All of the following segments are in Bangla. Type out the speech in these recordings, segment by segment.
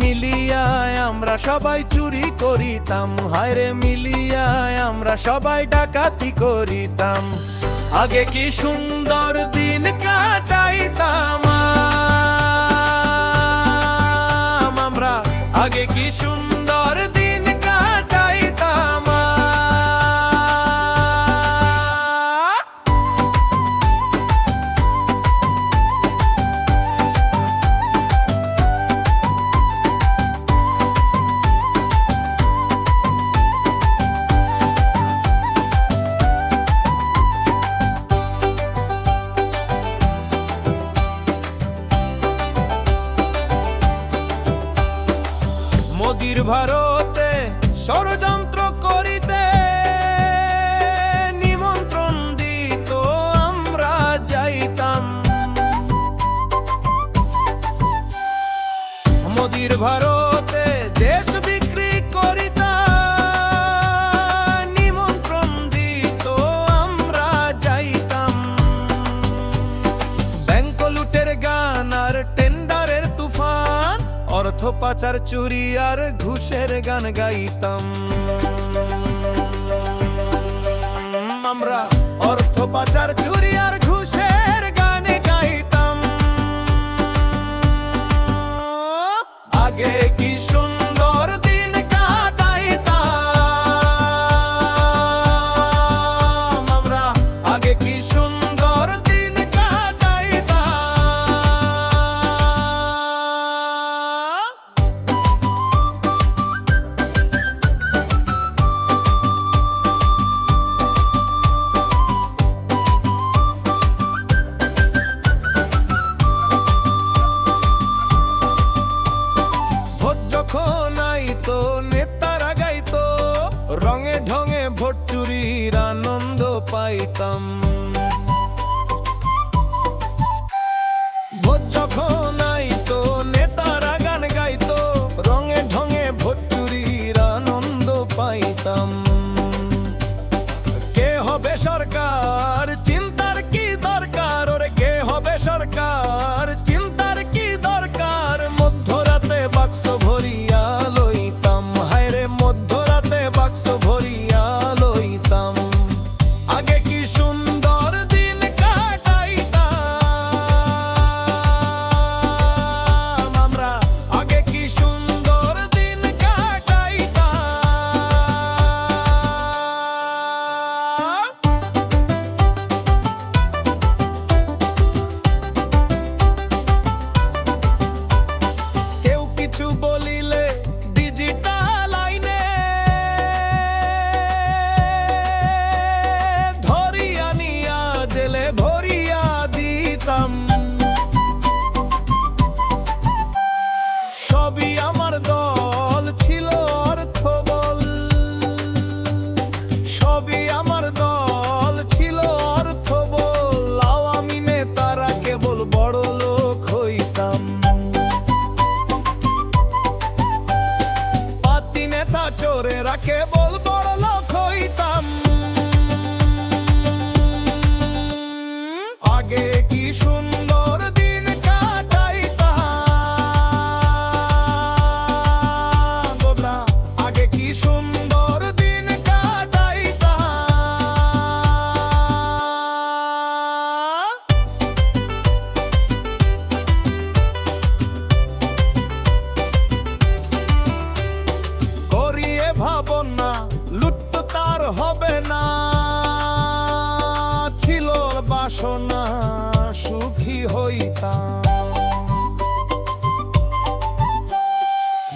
মিলিয়ায় আমরা সবাই চুরি করিতাম। হায়রে মিলিয়ায় আমরা সবাই ডাকাতি করিতাম। আগে কি সুন্দর ভারতে ষড়যন্ত্র করিতে নিমন্ত্রণ দিত আমরা যাইতাম। মোদির ভারত পাচার চুরি আর ঘুষের গান গাইতাম। আমরা অর্থ পাচার চুরি আর ঘুষের গান গাইতাম। আগে কি পাইতাম ভোট যখন আইতো নেতারা গান গাইতো রঙে ঢঙে ভোট চুরির আনন্দ পাইতাম। Horizonte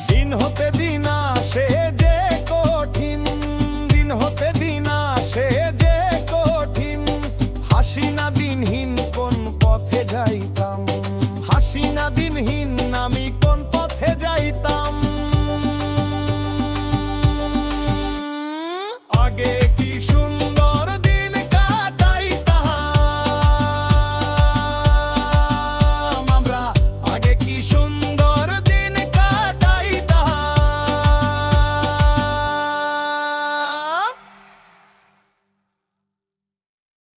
দিন হতে দিন আসে যে কঠিন, দিন হতে দিন আসে যে কঠিন। হাসি না দিনহীন কোন পথে যাই